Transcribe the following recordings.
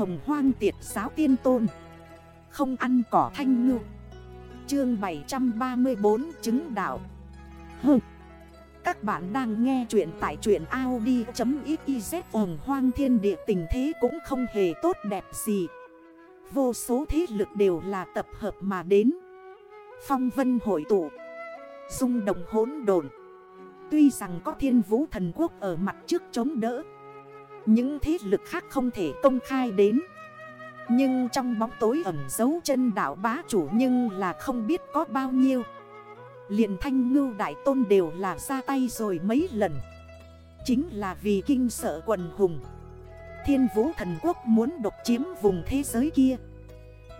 hồng hoang tiệt giáo tiên tôn. Không ăn cỏ thanh ngư. Chương 734 chứng đạo. Hừ. Các bạn đang nghe chuyện tại chuyện Audi.xyz hồng hoang thiên địa tình thế cũng không hề tốt đẹp gì. Vô số thế lực đều là tập hợp mà đến. Phong vân hội tụ. Dung động hốn đồn Tuy rằng có thiên vũ thần quốc ở mặt trước chống đỡ những thế lực khác không thể công khai đến. Nhưng trong bóng tối ẩm dấu chân đảo bá chủ nhưng là không biết có bao nhiêu. Liền thanh ngưu đại tôn đều là ra tay rồi mấy lần. Chính là vì kinh sợ quần hùng. Thiên vũ thần quốc muốn độc chiếm vùng thế giới kia.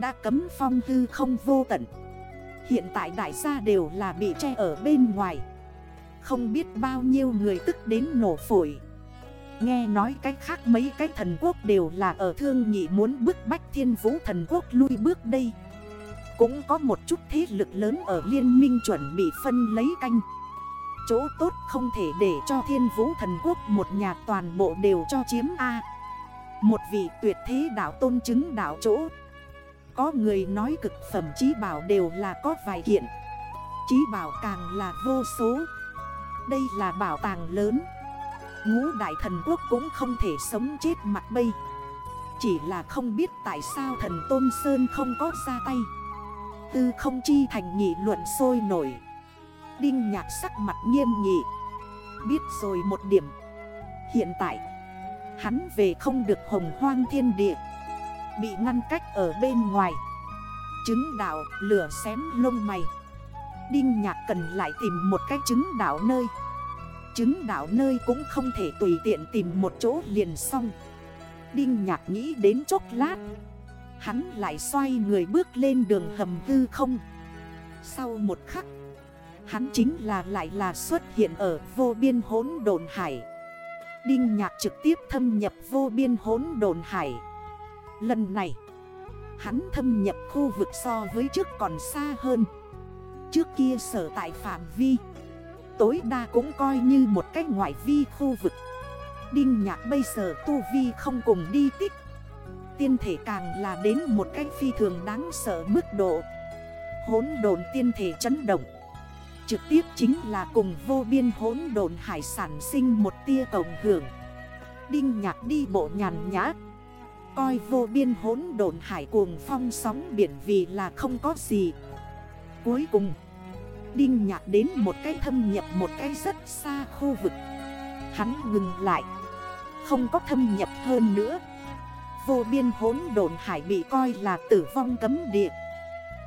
Đã cấm phong hư không vô tận. Hiện tại đại gia đều là bị che ở bên ngoài. Không biết bao nhiêu người tức đến nổ phổi. Nghe nói cách khác mấy cái thần quốc đều là ở thương nhị muốn bức bách thiên vũ thần quốc lui bước đây. Cũng có một chút thế lực lớn ở liên minh chuẩn bị phân lấy canh. Chỗ tốt không thể để cho thiên vũ thần quốc một nhà toàn bộ đều cho chiếm A. Một vị tuyệt thế đảo tôn chứng đảo chỗ. Có người nói cực phẩm trí bảo đều là có vài kiện. Trí bảo càng là vô số. Đây là bảo tàng lớn. Ngũ đại thần quốc cũng không thể sống chết mặt bay Chỉ là không biết tại sao thần Tôn Sơn không có ra tay. Tư không chi thành nghị luận sôi nổi. Đinh nhạc sắc mặt nghiêm nghị. Biết rồi một điểm. Hiện tại, Hắn về không được hồng hoang thiên địa. Bị ngăn cách ở bên ngoài. Trứng đảo lửa xém lông mày. Đinh nhạc cần lại tìm một cái trứng đảo nơi chứng đảo nơi cũng không thể tùy tiện tìm một chỗ liền xong. Đinh nhạc nghĩ đến chốc lát. Hắn lại xoay người bước lên đường hầm hư không. Sau một khắc, Hắn chính là lại là xuất hiện ở vô biên hốn đồn hải. Đinh nhạc trực tiếp thâm nhập vô biên hốn đồn hải. Lần này, Hắn thâm nhập khu vực so với trước còn xa hơn. Trước kia sở tại phạm vi Tối đa cũng coi như một cách ngoại vi khu vực. Đinh nhạc bây giờ tu vi không cùng đi tích Tiên thể càng là đến một cách phi thường đáng sợ mức độ. Hốn đồn tiên thể chấn động. Trực tiếp chính là cùng vô biên hốn đồn hải sản sinh một tia cộng hưởng. Đinh nhạc đi bộ nhàn nhã. Coi vô biên hốn đồn hải cuồng phong sóng biển vì là không có gì. Cuối cùng Đinh nhạc đến một cái thâm nhập một cái rất xa khu vực. Hắn ngừng lại. Không có thâm nhập hơn nữa. Vô biên hốn đồn hải bị coi là tử vong cấm địa.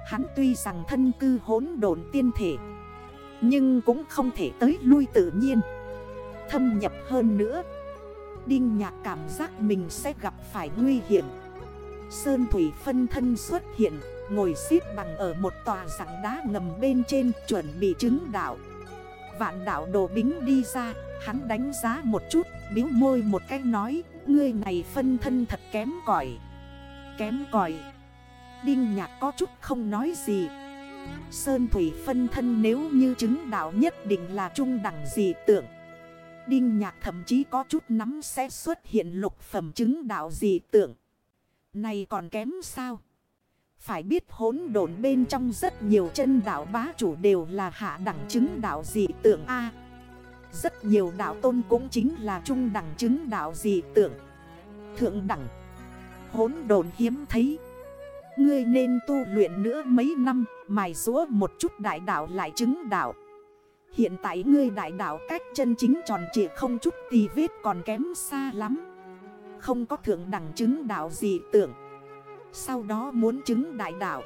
Hắn tuy rằng thân cư hốn đồn tiên thể, Nhưng cũng không thể tới lui tự nhiên. Thâm nhập hơn nữa. Đinh nhạc cảm giác mình sẽ gặp phải nguy hiểm. Sơn Thủy phân thân xuất hiện. Ngồi xếp bằng ở một tòa rặng đá ngầm bên trên chuẩn bị chứng đạo. Vạn đạo đồ bính đi ra, Hắn đánh giá một chút Biếu môi một cách nói, Ngươi này phân thân thật kém cỏi Kém cỏi Đinh nhạc có chút không nói gì Sơn Thủy phân thân nếu như chứng đạo nhất định là trung đẳng gì tưởng Đinh nhạc thậm chí có chút nắm sẽ xuất hiện lục phẩm chứng đạo gì tưởng. Này còn kém sao? Phải biết hốn đồn bên trong rất nhiều chân đảo bá chủ đều là hạ đẳng chứng đạo dị tượng A. Rất nhiều đảo tôn cũng chính là trung đẳng chứng đạo dị tượng. Thượng đẳng. Hốn đồn hiếm thấy. Ngươi nên tu luyện nữa mấy năm, mài rúa một chút đại đảo lại chứng đạo. Hiện tại ngươi đại đảo cách chân chính tròn trịa không chút tì vết còn kém xa lắm Không có thượng đẳng chứng đảo gì tưởng sau đó muốn chứng đại đạo.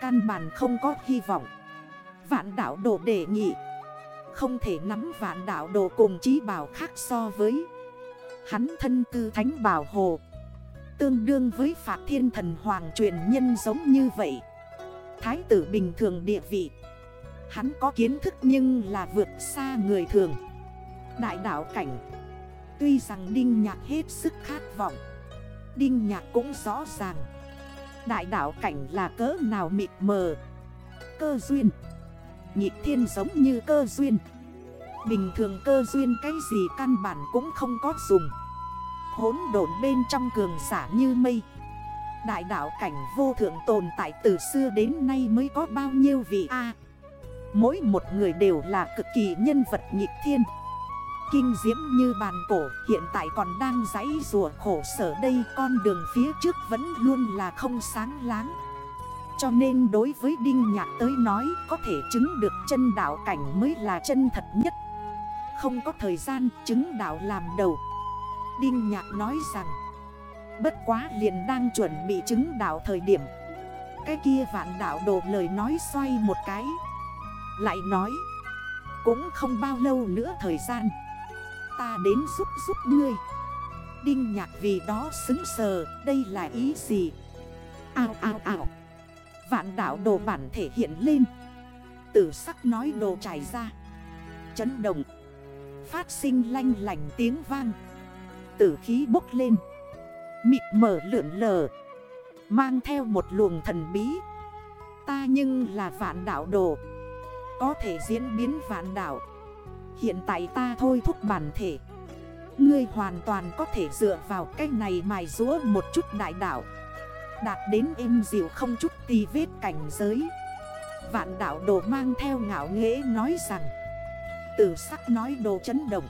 Căn bản không có hy vọng. Vạn đảo đồ đề nghị. Không thể nắm vạn đảo đồ cùng trí bảo khác so với. Hắn thân cư thánh bảo hồ. Tương đương với phạt thiên thần hoàng truyền nhân giống như vậy. Thái tử bình thường địa vị. Hắn có kiến thức nhưng là vượt xa người thường. Đại đảo cảnh. Tuy rằng Đinh Nhạc hết sức khát vọng. Đinh Nhạc cũng rõ ràng. Đại đảo cảnh là cỡ nào mịt mờ. Cơ duyên. Nhịp thiên giống như cơ duyên. Bình thường cơ duyên cái gì căn bản cũng không có dùng. Hốn độn bên trong cường giả như mây. Đại đạo cảnh vô thượng tồn tại từ xưa đến nay mới có bao nhiêu vị A. Mỗi một người đều là cực kỳ nhân vật nhịp thiên. Kinh diễm như bàn cổ, hiện tại còn đang giấy rùa khổ sở đây, Con đường phía trước vẫn luôn là không sáng láng. Cho nên đối với Đinh Nhạc tới nói, có thể chứng được chân đảo cảnh mới là chân thật nhất. Không có thời gian chứng đảo làm đầu. Đinh Nhạc nói rằng, Bất quá liền đang chuẩn bị chứng đảo thời điểm. Cái kia vạn đảo đổ lời nói xoay một cái, Lại nói, Cũng không bao lâu nữa thời gian. Ta đến giúp giúp ngươi. Đinh nhạc vì đó xứng sờ, Đây là ý gì? Ao ao ao. Vạn đảo đồ bản thể hiện lên. Tử sắc nói đồ trải ra. Chấn động. Phát sinh lanh lành tiếng vang. Tử khí bốc lên. Mịt mở lượn lờ. Mang theo một luồng thần bí. Ta nhưng là vạn đảo đồ. Có thể diễn biến vạn đảo Hiện tại ta thôi thúc bản thể. Ngươi hoàn toàn có thể dựa vào cái này mài rúa một chút đại đảo Đạt đến êm dịu không chút tì vết cảnh giới. Vạn đảo đồ mang theo ngạo nghễ nói rằng, Tử sắc nói đồ chấn động.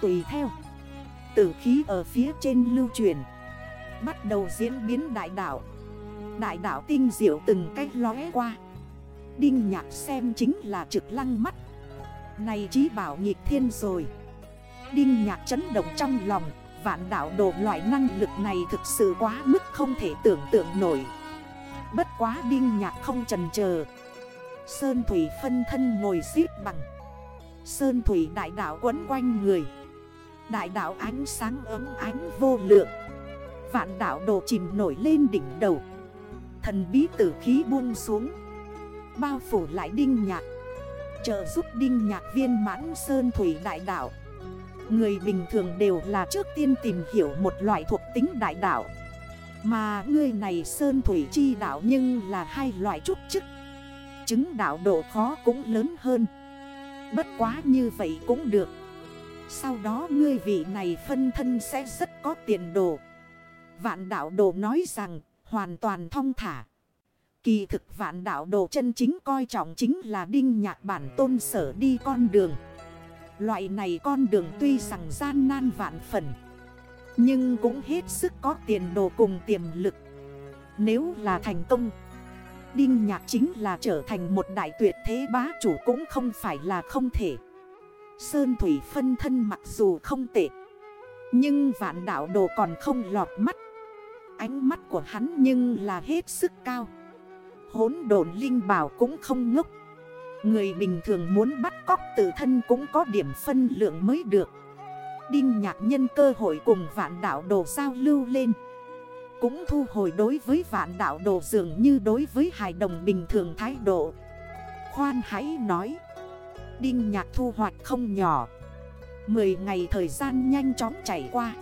Tùy theo. Tử khí ở phía trên lưu truyền, Bắt đầu diễn biến đại đảo Đại đảo tinh diệu từng cách lóe qua. Đinh nhạc xem chính là trực lăng mắt này chí bảo nghịch thiên rồi. Đinh nhạc chấn động trong lòng, Vạn đảo đồ loại năng lực này thực sự quá mức không thể tưởng tượng nổi. Bất quá đinh nhạc không trần chờ Sơn Thủy phân thân ngồi xếp bằng. Sơn Thủy đại đảo quấn quanh người. Đại đảo ánh sáng ấm ánh vô lượng. Vạn đảo đồ chìm nổi lên đỉnh đầu. Thần bí tử khí buông xuống. Bao phủ lại đinh nhạc. Trợ giúp đinh nhạc viên mãn sơn thủy đại đảo Người bình thường đều là trước tiên tìm hiểu một loại thuộc tính đại đảo Mà người này sơn thủy chi đảo nhưng là hai loại trúc chức. Chứng đảo độ khó cũng lớn hơn. Bất quá như vậy cũng được. Sau đó ngươi vị này phân thân sẽ rất có tiền đồ. Vạn đảo đồ nói rằng, hoàn toàn thong thả. Kỳ thực vạn đảo đồ chân chính coi trọng chính là đinh nhạc bản tôn sở đi con đường. Loại này con đường tuy rằng gian nan vạn phần. Nhưng cũng hết sức có tiền đồ cùng tiềm lực. Nếu là thành công. Đinh nhạc chính là trở thành một đại tuyệt thế bá chủ cũng không phải là không thể. Sơn Thủy phân thân mặc dù không tệ. Nhưng vạn đảo đồ còn không lọt mắt. Ánh mắt của hắn nhưng là hết sức cao Hốn đồn linh bảo cũng không ngốc. Người bình thường muốn bắt cóc tự thân cũng có điểm phân lượng mới được. Đinh nhạc nhân cơ hội cùng vạn đảo đồ giao lưu lên. Cũng thu hồi đối với vạn đảo đồ dường như đối với hài đồng bình thường thái độ. Khoan hãy nói. Đinh nhạc thu hoạch không nhỏ. Mười ngày thời gian nhanh chóng chảy qua.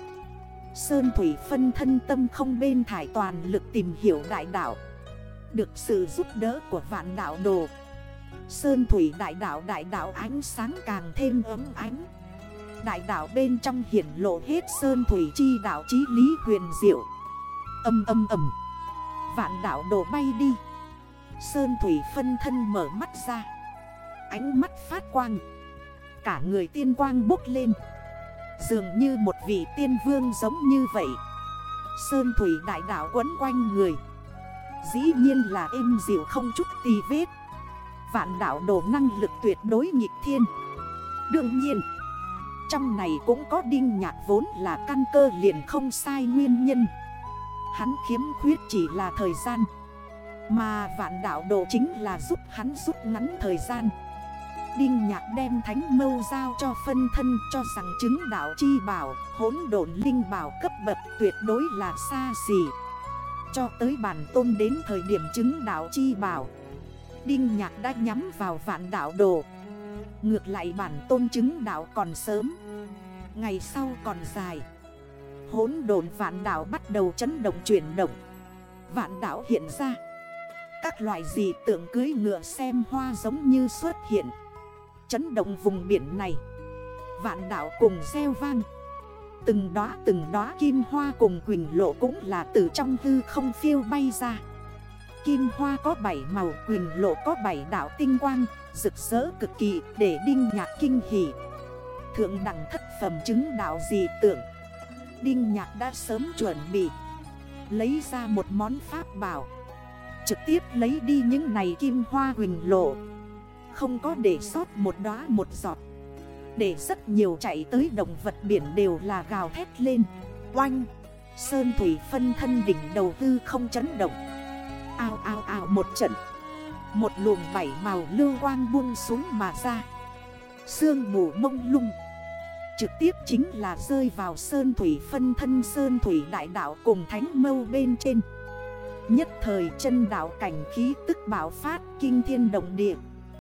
Sơn Thủy phân thân tâm không bên thải toàn lực tìm hiểu đại đảo được sự giúp đỡ của vạn đảo đồ. Sơn Thủy đại đảo đại đảo ánh sáng càng thêm ấm ánh. Đại đảo bên trong hiển lộ hết Sơn Thủy chi đảo chí lý huyền diệu. Âm âm âm. Vạn đảo đồ bay đi. Sơn Thủy phân thân mở mắt ra. Ánh mắt phát quang. Cả người tiên quang bốc lên. Dường như một vị tiên vương giống như vậy. Sơn thủy đại đảo quấn quanh người. Dĩ nhiên là êm dịu không chút tì vết. Vạn đảo đồ năng lực tuyệt đối nghịch thiên. Đương nhiên, Trong này cũng có đinh nhạc vốn là căn cơ liền không sai nguyên nhân. Hắn khiếm khuyết chỉ là thời gian, Mà vạn đảo đồ chính là giúp hắn rút ngắn thời gian. Đinh nhạc đem thánh mâu giao cho phân thân cho rằng chứng đạo chi bảo Hốn độn linh bảo cấp bậc tuyệt đối là xa xỉ. Cho tới bản tôn đến thời điểm chứng đạo chi bảo. Đinh nhạc đã nhắm vào vạn đạo đồ. Ngược lại bản tôn chứng đạo còn sớm. Ngày sau còn dài. Hốn đồn vạn đảo bắt đầu chấn động chuyển động. Vạn đảo hiện ra. Các loại gì tượng cưới ngựa xem hoa giống như xuất hiện. Chấn động vùng biển này. Vạn đảo cùng gieo vang. Từng đóa từng đóa kim hoa cùng quỳnh lộ cũng là từ trong hư không phiêu bay ra. Kim hoa có 7 màu, quỳnh lộ có 7 đảo tinh quang, Rực rỡ cực kỳ để đinh nhạc kinh hỉ. Thượng đẳng thất phẩm chứng đạo gì tưởng Đinh nhạc đã sớm chuẩn bị, Lấy ra một món pháp bảo, Trực tiếp lấy đi những này kim hoa quỳnh lộ. Không có để sót một đóa một giọt. Để rất nhiều chạy tới động vật biển đều là gào thét lên. Oanh! Sơn thủy phân thân đỉnh đầu tư không chấn động. Ao ao ao, một trận. Một luồng bảy màu lưu quang buông xuống mà ra. Sương mù mông lung. Trực tiếp chính là rơi vào sơn thủy phân thân sơn thủy đại đạo cùng thánh mâu bên trên. Nhất thời chân đạo cảnh khí tức bảo phát kinh thiên động địa.